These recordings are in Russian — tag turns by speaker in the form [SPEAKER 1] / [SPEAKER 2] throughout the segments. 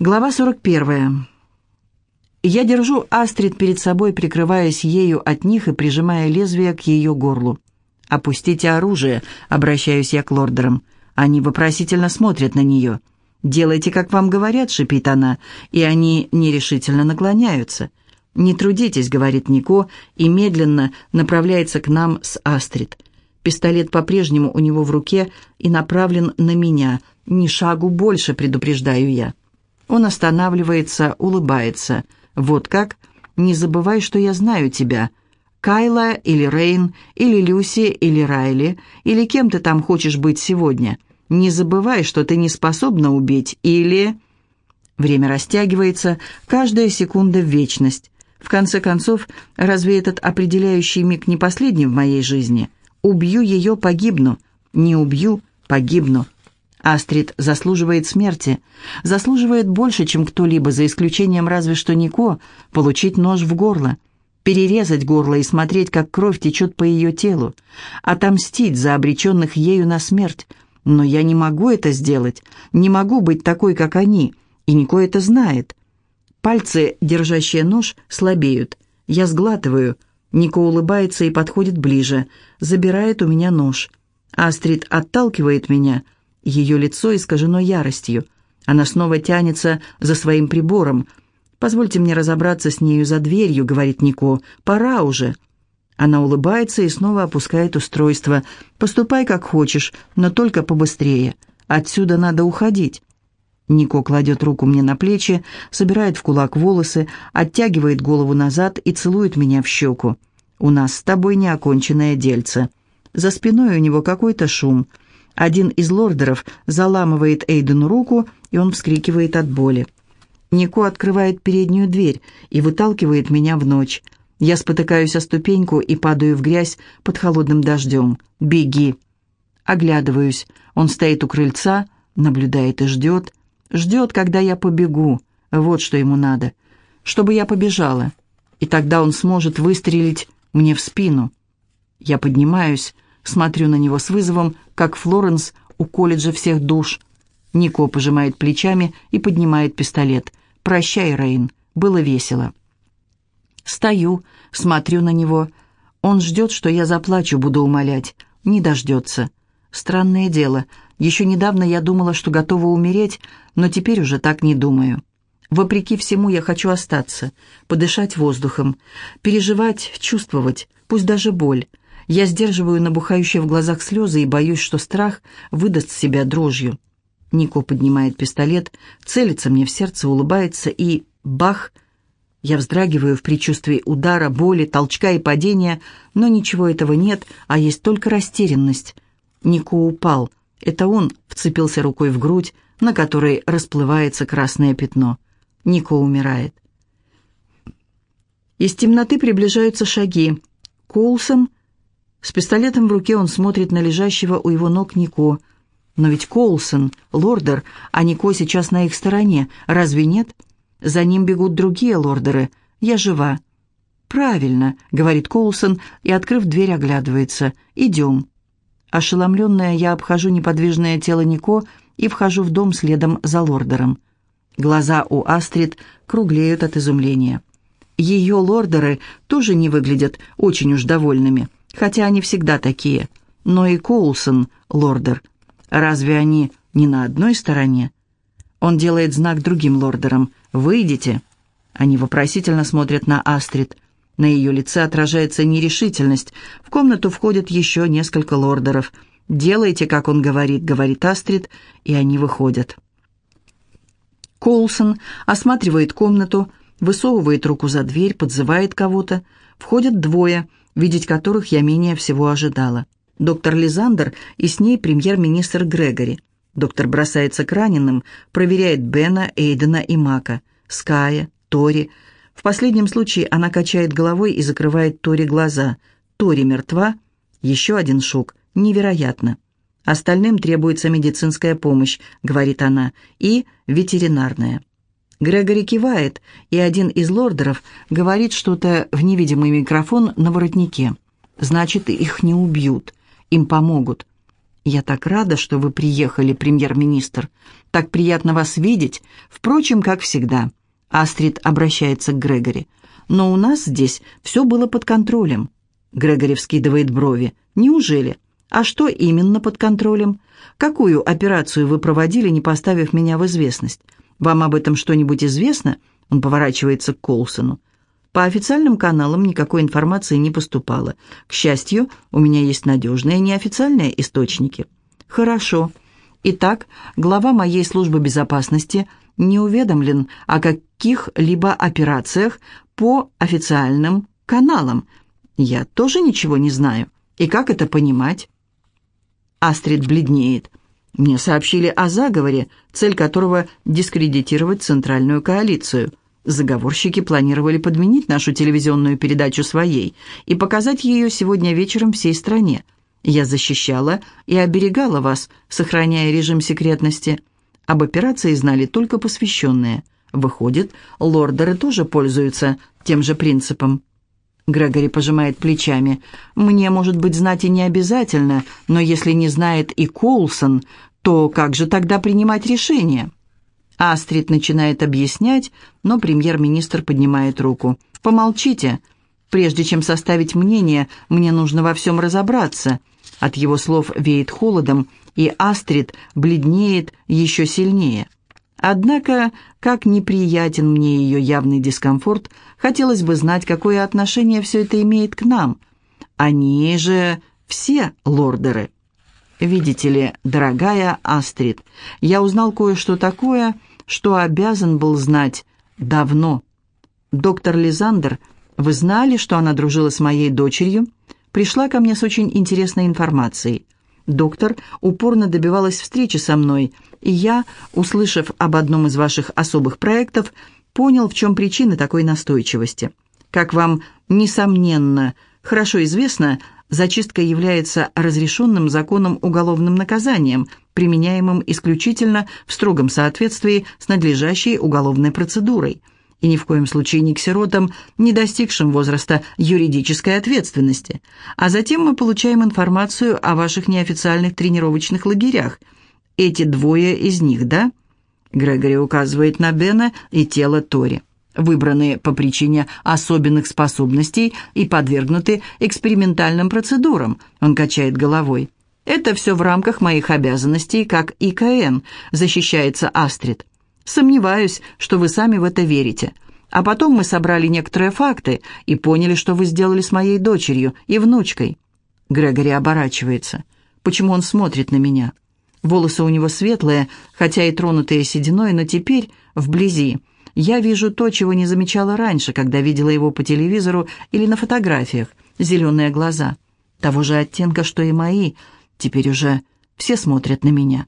[SPEAKER 1] Глава 41. Я держу Астрид перед собой, прикрываясь ею от них и прижимая лезвие к ее горлу. «Опустите оружие», — обращаюсь я к лордерам. Они вопросительно смотрят на нее. «Делайте, как вам говорят», — шипит она, и они нерешительно наклоняются. «Не трудитесь», — говорит Нико, и медленно направляется к нам с Астрид. Пистолет по-прежнему у него в руке и направлен на меня. «Ни шагу больше», — предупреждаю я. Он останавливается, улыбается. «Вот как? Не забывай, что я знаю тебя. Кайла или Рейн, или Люси, или Райли, или кем ты там хочешь быть сегодня. Не забывай, что ты не способна убить, или...» Время растягивается, каждая секунда в вечность. В конце концов, разве этот определяющий миг не последний в моей жизни? Убью ее, погибну. Не убью, погибну. Астрид заслуживает смерти, заслуживает больше, чем кто-либо, за исключением разве что Нико, получить нож в горло, перерезать горло и смотреть, как кровь течет по ее телу, отомстить за обреченных ею на смерть. Но я не могу это сделать, не могу быть такой, как они, и Нико это знает. Пальцы, держащие нож, слабеют. Я сглатываю. Нико улыбается и подходит ближе, забирает у меня нож. Астрид отталкивает меня — ее лицо искажено яростью. Она снова тянется за своим прибором. «Позвольте мне разобраться с нею за дверью», — говорит Нико. «Пора уже». Она улыбается и снова опускает устройство. «Поступай как хочешь, но только побыстрее. Отсюда надо уходить». Нико кладет руку мне на плечи, собирает в кулак волосы, оттягивает голову назад и целует меня в щеку. «У нас с тобой неоконченное дельце». За спиной у него какой-то шум — один из лордеров заламывает Эйдену руку, и он вскрикивает от боли. Нико открывает переднюю дверь и выталкивает меня в ночь. Я спотыкаюсь о ступеньку и падаю в грязь под холодным дождем. «Беги!» Оглядываюсь. Он стоит у крыльца, наблюдает и ждет. Ждет, когда я побегу. Вот что ему надо. Чтобы я побежала. И тогда он сможет выстрелить мне в спину. Я поднимаюсь, смотрю на него с вызовом, как Флоренс у колледжа всех душ. Нико пожимает плечами и поднимает пистолет. «Прощай, Рейн, было весело». Стою, смотрю на него. Он ждет, что я заплачу, буду умолять. Не дождется. Странное дело. Еще недавно я думала, что готова умереть, но теперь уже так не думаю. Вопреки всему я хочу остаться, подышать воздухом, переживать, чувствовать, пусть даже боль. Я сдерживаю набухающие в глазах слезы и боюсь, что страх выдаст себя дрожью. Нико поднимает пистолет, целится мне в сердце, улыбается и... Бах! Я вздрагиваю в предчувствии удара, боли, толчка и падения, но ничего этого нет, а есть только растерянность. Нико упал. Это он вцепился рукой в грудь, на которой расплывается красное пятно. Нико умирает. Из темноты приближаются шаги. Коулсон с пистолетом в руке он смотрит на лежащего у его ног Нико. Но ведь Коулсон, лордер, а Нико сейчас на их стороне. Разве нет? За ним бегут другие лордеры. Я жива. «Правильно», — говорит Коулсон и, открыв дверь, оглядывается. «Идем». Ошеломленная, я обхожу неподвижное тело Нико и вхожу в дом следом за лордером. Глаза у Астрид круглеют от изумления. Ее лордеры тоже не выглядят очень уж довольными хотя они всегда такие. Но и Коулсон, лордер, разве они не на одной стороне? Он делает знак другим лордерам. «Выйдите». Они вопросительно смотрят на Астрид. На ее лице отражается нерешительность. В комнату входят еще несколько лордеров. «Делайте, как он говорит», — говорит Астрид, и они выходят. Коулсон осматривает комнату, высовывает руку за дверь, подзывает кого-то. Входят двое — видеть которых я менее всего ожидала. Доктор Лизандер и с ней премьер-министр Грегори. Доктор бросается к раненым, проверяет Бена, Эйдена и Мака, Ская, Тори. В последнем случае она качает головой и закрывает Тори глаза. Тори мертва. Еще один шок. Невероятно. Остальным требуется медицинская помощь, говорит она, и ветеринарная. Грегори кивает, и один из лордеров говорит что-то в невидимый микрофон на воротнике. Значит, их не убьют, им помогут. «Я так рада, что вы приехали, премьер-министр. Так приятно вас видеть. Впрочем, как всегда». Астрид обращается к Грегори. «Но у нас здесь все было под контролем». Грегори вскидывает брови. «Неужели? А что именно под контролем? Какую операцию вы проводили, не поставив меня в известность? Вам об этом что-нибудь известно?» Он поворачивается к Колсону. По официальным каналам никакой информации не поступало. К счастью, у меня есть надежные неофициальные источники. Хорошо. Итак, глава моей службы безопасности не уведомлен о каких-либо операциях по официальным каналам. Я тоже ничего не знаю. И как это понимать? Астрид бледнеет. Мне сообщили о заговоре, цель которого – дискредитировать Центральную коалицию. Заговорщики планировали подменить нашу телевизионную передачу своей и показать ее сегодня вечером всей стране. Я защищала и оберегала вас, сохраняя режим секретности. Об операции знали только посвященные. Выходит, лордеры тоже пользуются тем же принципом. Грегори пожимает плечами. «Мне, может быть, знать и не обязательно, но если не знает и Коулсон, то как же тогда принимать решение?» Астрид начинает объяснять, но премьер-министр поднимает руку. «Помолчите. Прежде чем составить мнение, мне нужно во всем разобраться». От его слов веет холодом, и Астрид бледнеет еще сильнее. Однако, как неприятен мне ее явный дискомфорт, хотелось бы знать, какое отношение все это имеет к нам. Они же все лордеры. Видите ли, дорогая Астрид, я узнал кое-что такое, что обязан был знать давно. Доктор Лизандер, вы знали, что она дружила с моей дочерью? Пришла ко мне с очень интересной информацией. Доктор упорно добивалась встречи со мной, и я, услышав об одном из ваших особых проектов, понял, в чем причина такой настойчивости. Как вам, несомненно, хорошо известно, зачистка является разрешенным законом уголовным наказанием, применяемым исключительно в строгом соответствии с надлежащей уголовной процедурой – и ни в коем случае не к сиротам, не достигшим возраста юридической ответственности. А затем мы получаем информацию о ваших неофициальных тренировочных лагерях. Эти двое из них, да? Грегори указывает на Бена и тело Тори выбранные по причине особенных способностей и подвергнуты экспериментальным процедурам. Он качает головой. «Это все в рамках моих обязанностей, как ИКН», защищается Астрид. Сомневаюсь, что вы сами в это верите. А потом мы собрали некоторые факты и поняли, что вы сделали с моей дочерью и внучкой». Грегори оборачивается. Почему он смотрит на меня? Волосы у него светлые, хотя и тронутые сединой, но теперь, вблизи, я вижу то, чего не замечала раньше, когда видела его по телевизору или на фотографиях. Зеленые глаза. Того же оттенка, что и мои. Теперь уже все смотрят на меня.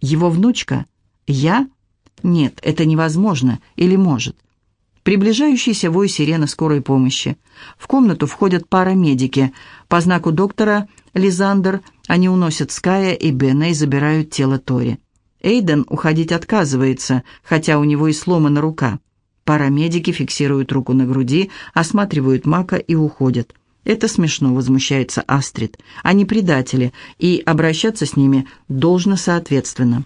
[SPEAKER 1] Его внучка? Я? Нет, это невозможно. Или может. Приближающийся вой сирены скорой помощи. В комнату входят парамедики. По знаку доктора Лизандер они уносят Ская и Бена и забирают тело Тори. Эйден уходить отказывается, хотя у него и сломана рука. Парамедики фиксируют руку на груди, осматривают Мака и уходят. «Это смешно», — возмущается Астрид. «Они предатели, и обращаться с ними должно соответственно».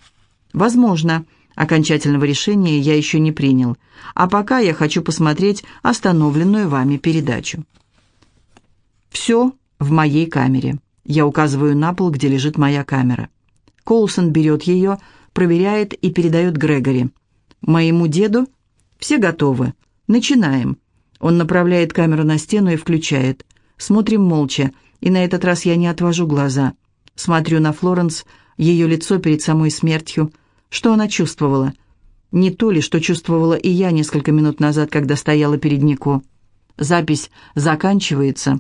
[SPEAKER 1] «Возможно», Окончательного решения я еще не принял, а пока я хочу посмотреть остановленную вами передачу. Все в моей камере. Я указываю на пол, где лежит моя камера. Коулсон берет ее, проверяет и передает Грегори. Моему деду все готовы. Начинаем. Он направляет камеру на стену и включает. Смотрим молча, и на этот раз я не отвожу глаза. Смотрю на Флоренс, ее лицо перед самой смертью, что она чувствовала? Не то ли, что чувствовала и я несколько минут назад, когда стояла перед Нико. Запись заканчивается,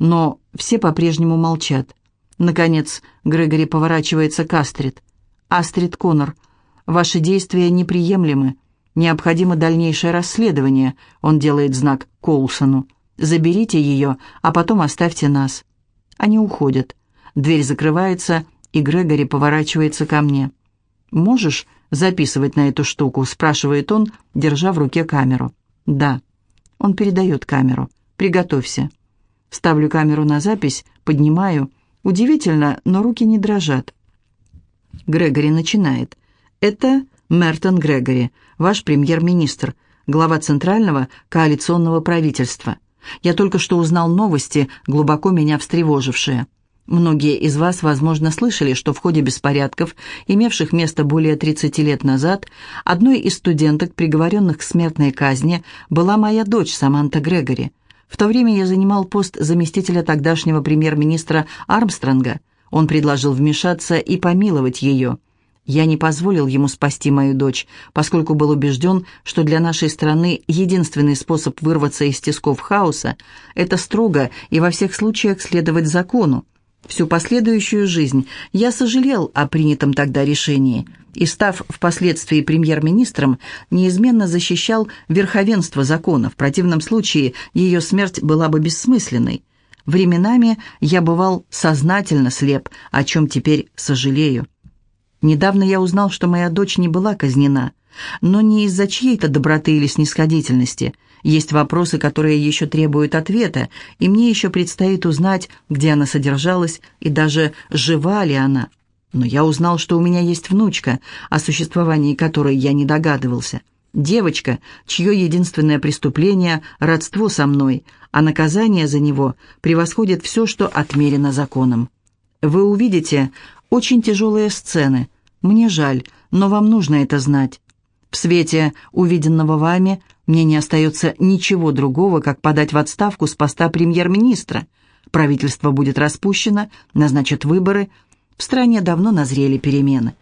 [SPEAKER 1] но все по-прежнему молчат. Наконец, Грегори поворачивается к Астрид. «Астрид Коннор, ваши действия неприемлемы. Необходимо дальнейшее расследование», — он делает знак Коулсону. «Заберите ее, а потом оставьте нас». Они уходят. Дверь закрывается, и Грегори поворачивается ко мне. «Можешь записывать на эту штуку?» – спрашивает он, держа в руке камеру. «Да». Он передает камеру. «Приготовься». Ставлю камеру на запись, поднимаю. Удивительно, но руки не дрожат. Грегори начинает. «Это Мертон Грегори, ваш премьер-министр, глава Центрального коалиционного правительства. Я только что узнал новости, глубоко меня встревожившие. Многие из вас, возможно, слышали, что в ходе беспорядков, имевших место более 30 лет назад, одной из студенток, приговоренных к смертной казни, была моя дочь Саманта Грегори. В то время я занимал пост заместителя тогдашнего премьер-министра Армстронга. Он предложил вмешаться и помиловать ее. Я не позволил ему спасти мою дочь, поскольку был убежден, что для нашей страны единственный способ вырваться из тисков хаоса – это строго и во всех случаях следовать закону. Всю последующую жизнь я сожалел о принятом тогда решении и, став впоследствии премьер-министром, неизменно защищал верховенство закона. В противном случае ее смерть была бы бессмысленной. Временами я бывал сознательно слеп, о чем теперь сожалею. Недавно я узнал, что моя дочь не была казнена, но не из-за чьей-то доброты или снисходительности – есть вопросы, которые еще требуют ответа, и мне еще предстоит узнать, где она содержалась и даже жива ли она. Но я узнал, что у меня есть внучка, о существовании которой я не догадывался. Девочка, чье единственное преступление – родство со мной, а наказание за него превосходит все, что отмерено законом. Вы увидите очень тяжелые сцены. Мне жаль, но вам нужно это знать. В свете увиденного вами мне не остается ничего другого, как подать в отставку с поста премьер-министра. Правительство будет распущено, назначат выборы. В стране давно назрели перемены.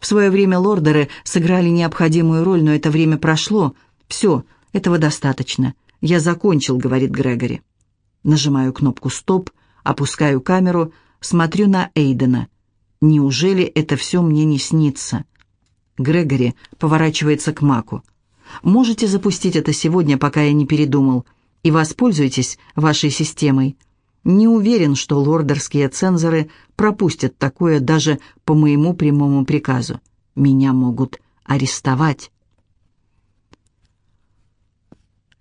[SPEAKER 1] В свое время лордеры сыграли необходимую роль, но это время прошло. Все, этого достаточно. Я закончил, говорит Грегори. Нажимаю кнопку «Стоп», опускаю камеру, смотрю на Эйдена. Неужели это все мне не снится?» Грегори поворачивается к Маку. «Можете запустить это сегодня, пока я не передумал, и воспользуйтесь вашей системой. Не уверен, что лордерские цензоры пропустят такое даже по моему прямому приказу. Меня могут арестовать».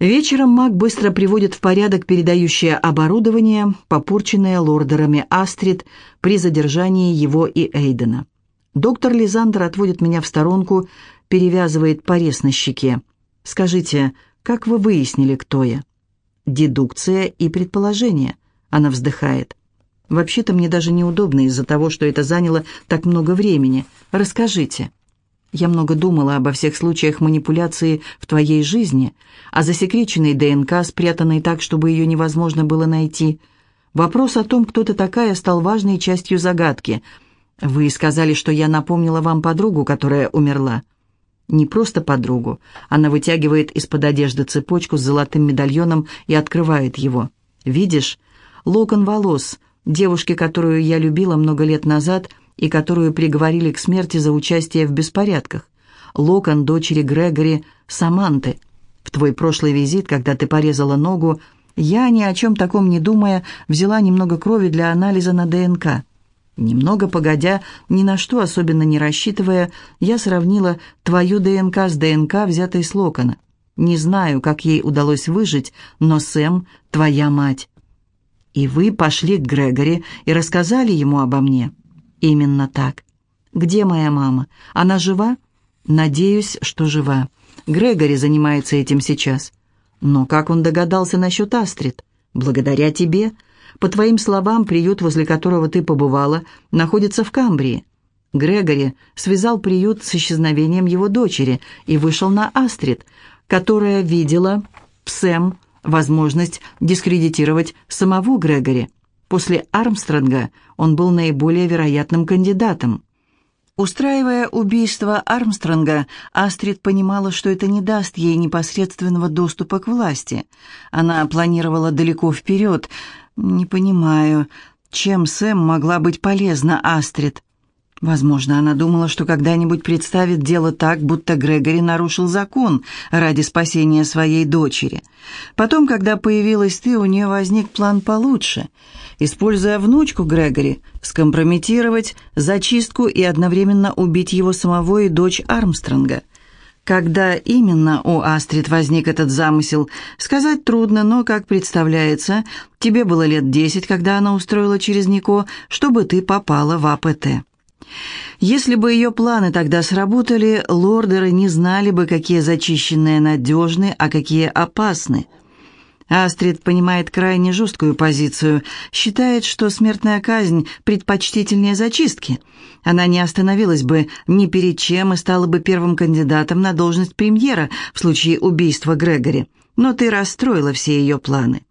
[SPEAKER 1] Вечером Мак быстро приводит в порядок передающее оборудование, попорченное лордерами Астрид при задержании его и Эйдена. Доктор Лизандр отводит меня в сторонку, перевязывает порез на щеке. «Скажите, как вы выяснили, кто я?» «Дедукция и предположение», — она вздыхает. «Вообще-то мне даже неудобно из-за того, что это заняло так много времени. Расскажите». Я много думала обо всех случаях манипуляции в твоей жизни, о засекреченной ДНК, спрятанной так, чтобы ее невозможно было найти. Вопрос о том, кто ты такая, стал важной частью загадки — «Вы сказали, что я напомнила вам подругу, которая умерла». «Не просто подругу». Она вытягивает из-под одежды цепочку с золотым медальоном и открывает его. «Видишь? Локон волос, девушки, которую я любила много лет назад и которую приговорили к смерти за участие в беспорядках. Локон дочери Грегори Саманты. В твой прошлый визит, когда ты порезала ногу, я, ни о чем таком не думая, взяла немного крови для анализа на ДНК». Немного погодя, ни на что особенно не рассчитывая, я сравнила твою ДНК с ДНК, взятой с Локона. Не знаю, как ей удалось выжить, но Сэм — твоя мать. И вы пошли к Грегори и рассказали ему обо мне. Именно так. Где моя мама? Она жива? Надеюсь, что жива. Грегори занимается этим сейчас. Но как он догадался насчет Астрид? Благодаря тебе. По твоим словам, приют, возле которого ты побывала, находится в Камбрии. Грегори связал приют с исчезновением его дочери и вышел на Астрид, которая видела в Сэм возможность дискредитировать самого Грегори. После Армстронга он был наиболее вероятным кандидатом. Устраивая убийство Армстронга, Астрид понимала, что это не даст ей непосредственного доступа к власти. Она планировала далеко вперед, «Не понимаю, чем Сэм могла быть полезна Астрид?» Возможно, она думала, что когда-нибудь представит дело так, будто Грегори нарушил закон ради спасения своей дочери. Потом, когда появилась ты, у нее возник план получше. Используя внучку Грегори, скомпрометировать, зачистку и одновременно убить его самого и дочь Армстронга. Когда именно у Астрид возник этот замысел, сказать трудно, но, как представляется, тебе было лет десять, когда она устроила через Нико, чтобы ты попала в АПТ. Если бы ее планы тогда сработали, лордеры не знали бы, какие зачищенные надежны, а какие опасны – Астрид понимает крайне жесткую позицию, считает, что смертная казнь предпочтительнее зачистки. Она не остановилась бы ни перед чем и стала бы первым кандидатом на должность премьера в случае убийства Грегори. Но ты расстроила все ее планы.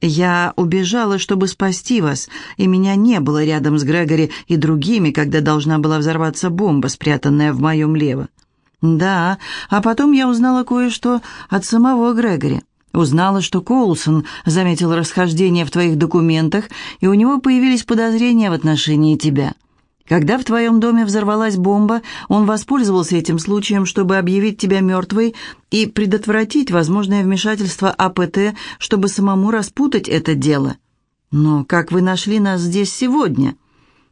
[SPEAKER 1] Я убежала, чтобы спасти вас, и меня не было рядом с Грегори и другими, когда должна была взорваться бомба, спрятанная в моем лево. Да, а потом я узнала кое-что от самого Грегори. Узнала, что Коулсон заметил расхождение в твоих документах, и у него появились подозрения в отношении тебя. Когда в твоем доме взорвалась бомба, он воспользовался этим случаем, чтобы объявить тебя мертвой и предотвратить возможное вмешательство АПТ, чтобы самому распутать это дело. Но как вы нашли нас здесь сегодня?»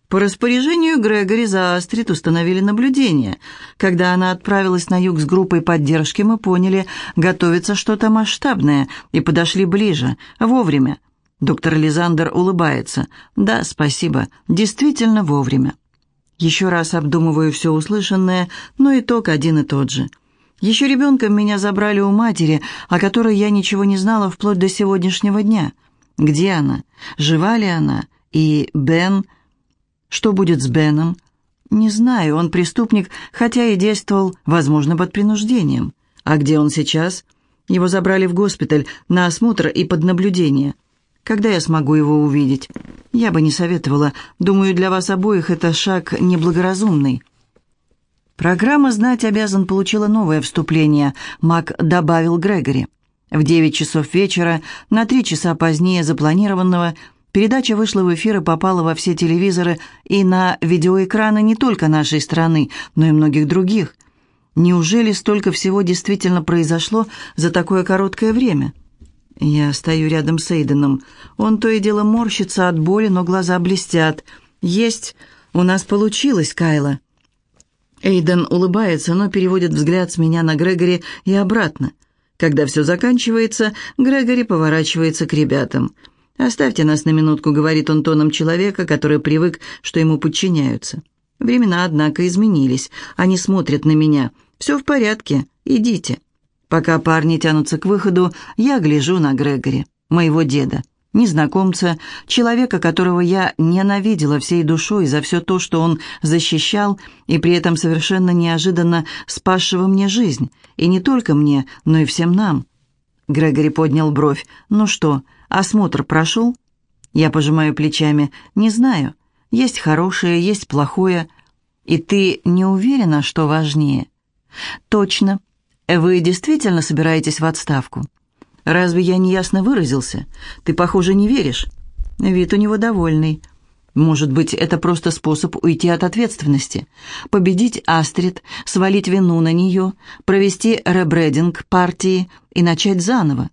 [SPEAKER 1] По распоряжению Грегори за Астрид установили наблюдение. Когда она отправилась на юг с группой поддержки, мы поняли, готовится что-то масштабное, и подошли ближе, вовремя. Доктор Лизандер улыбается. «Да, спасибо. Действительно вовремя». Еще раз обдумываю все услышанное, но итог один и тот же. Еще ребенком меня забрали у матери, о которой я ничего не знала вплоть до сегодняшнего дня. Где она? Жива ли она? И Бен... Что будет с Беном? Не знаю, он преступник, хотя и действовал, возможно, под принуждением. А где он сейчас? Его забрали в госпиталь на осмотр и под наблюдение. Когда я смогу его увидеть? Я бы не советовала. Думаю, для вас обоих это шаг неблагоразумный. Программа «Знать обязан» получила новое вступление. Мак добавил Грегори. В девять часов вечера, на три часа позднее запланированного, Передача вышла в эфир и попала во все телевизоры и на видеоэкраны не только нашей страны, но и многих других. Неужели столько всего действительно произошло за такое короткое время? Я стою рядом с Эйденом. Он то и дело морщится от боли, но глаза блестят. «Есть! У нас получилось, Кайла!» Эйден улыбается, но переводит взгляд с меня на Грегори и обратно. Когда все заканчивается, Грегори поворачивается к ребятам – «Оставьте нас на минутку», — говорит он тоном человека, который привык, что ему подчиняются. Времена, однако, изменились. Они смотрят на меня. «Все в порядке. Идите». Пока парни тянутся к выходу, я гляжу на Грегори, моего деда, незнакомца, человека, которого я ненавидела всей душой за все то, что он защищал, и при этом совершенно неожиданно спасшего мне жизнь. И не только мне, но и всем нам. Грегори поднял бровь. «Ну что, Осмотр прошел? Я пожимаю плечами. Не знаю. Есть хорошее, есть плохое. И ты не уверена, что важнее? Точно. Вы действительно собираетесь в отставку? Разве я неясно выразился? Ты, похоже, не веришь. Вид у него довольный. Может быть, это просто способ уйти от ответственности. Победить Астрид, свалить вину на нее, провести ребрендинг партии и начать заново.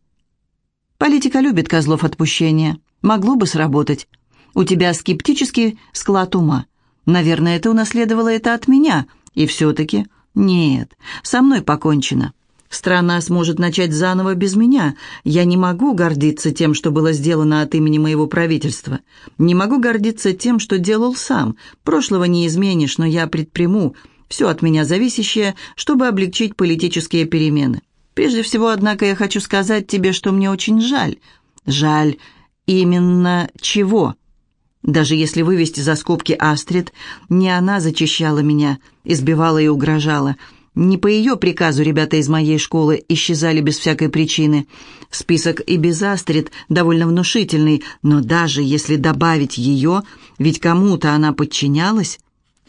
[SPEAKER 1] Политика любит козлов отпущения. Могло бы сработать. У тебя скептический склад ума. Наверное, ты унаследовала это от меня. И все-таки... Нет, со мной покончено. Страна сможет начать заново без меня. Я не могу гордиться тем, что было сделано от имени моего правительства. Не могу гордиться тем, что делал сам. Прошлого не изменишь, но я предприму все от меня зависящее, чтобы облегчить политические перемены. Прежде всего, однако, я хочу сказать тебе, что мне очень жаль. Жаль именно чего? Даже если вывести за скобки Астрид, не она зачищала меня, избивала и угрожала. Не по ее приказу ребята из моей школы исчезали без всякой причины. Список и без Астрид довольно внушительный, но даже если добавить ее, ведь кому-то она подчинялась,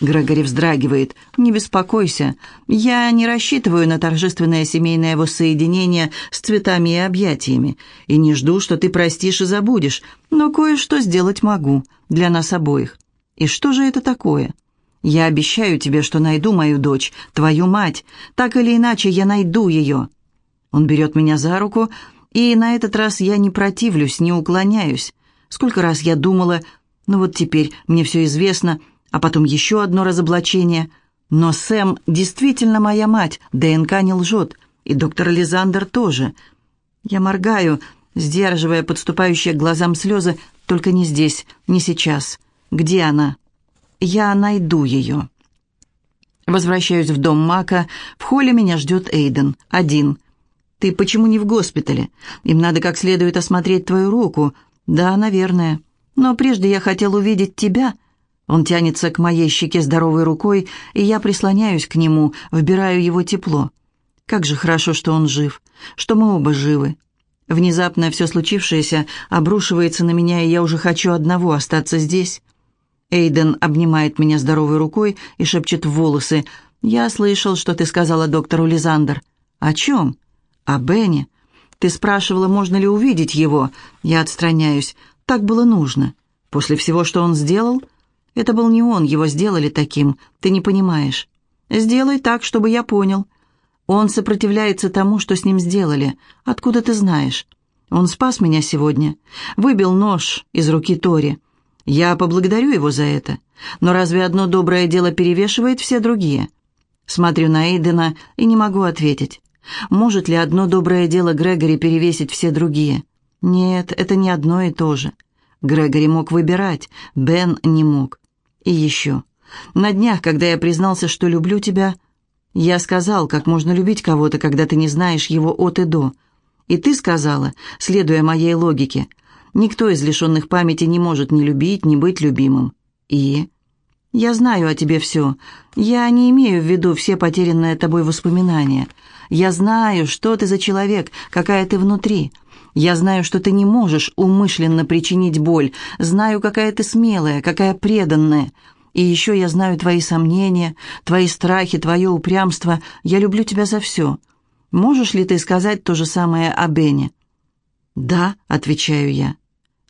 [SPEAKER 1] Грегори вздрагивает. «Не беспокойся. Я не рассчитываю на торжественное семейное воссоединение с цветами и объятиями. И не жду, что ты простишь и забудешь. Но кое-что сделать могу. Для нас обоих. И что же это такое? Я обещаю тебе, что найду мою дочь, твою мать. Так или иначе, я найду ее». Он берет меня за руку, и на этот раз я не противлюсь, не уклоняюсь. Сколько раз я думала, ну вот теперь мне все известно, — а потом еще одно разоблачение. Но Сэм действительно моя мать, ДНК не лжет, и доктор Лизандер тоже. Я моргаю, сдерживая подступающие к глазам слезы, только не здесь, не сейчас. Где она? Я найду ее. Возвращаюсь в дом Мака. В холле меня ждет Эйден. Один. «Ты почему не в госпитале? Им надо как следует осмотреть твою руку». «Да, наверное. Но прежде я хотел увидеть тебя». Он тянется к моей щеке здоровой рукой, и я прислоняюсь к нему, вбираю его тепло. Как же хорошо, что он жив, что мы оба живы. Внезапно все случившееся обрушивается на меня, и я уже хочу одного остаться здесь. Эйден обнимает меня здоровой рукой и шепчет в волосы. «Я слышал, что ты сказала доктору Лизандер». «О чем?» «О Бене. Ты спрашивала, можно ли увидеть его. Я отстраняюсь. Так было нужно. После всего, что он сделал...» «Это был не он, его сделали таким. Ты не понимаешь. Сделай так, чтобы я понял. Он сопротивляется тому, что с ним сделали. Откуда ты знаешь? Он спас меня сегодня. Выбил нож из руки Тори. Я поблагодарю его за это. Но разве одно доброе дело перевешивает все другие? Смотрю на Эйдена и не могу ответить. Может ли одно доброе дело Грегори перевесить все другие? Нет, это не одно и то же. Грегори мог выбирать, Бен не мог. И еще. На днях, когда я признался, что люблю тебя, я сказал, как можно любить кого-то, когда ты не знаешь его от и до. И ты сказала, следуя моей логике, никто из лишенных памяти не может ни любить, ни быть любимым. И... Я знаю о тебе все. Я не имею в виду все потерянные тобой воспоминания. Я знаю, что ты за человек, какая ты внутри. Я знаю, что ты не можешь умышленно причинить боль. Знаю, какая ты смелая, какая преданная. И еще я знаю твои сомнения, твои страхи, твое упрямство. Я люблю тебя за все. Можешь ли ты сказать то же самое о Бене?» «Да», — отвечаю я.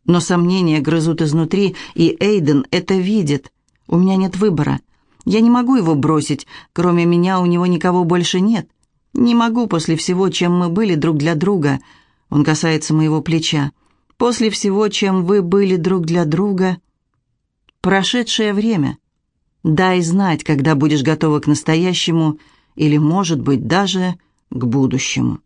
[SPEAKER 1] Но сомнения грызут изнутри, и Эйден это видит. У меня нет выбора. Я не могу его бросить. Кроме меня у него никого больше нет. Не могу после всего, чем мы были друг для друга. Он касается моего плеча. После всего, чем вы были друг для друга прошедшее время. Дай знать, когда будешь готова к настоящему или, может быть, даже к будущему.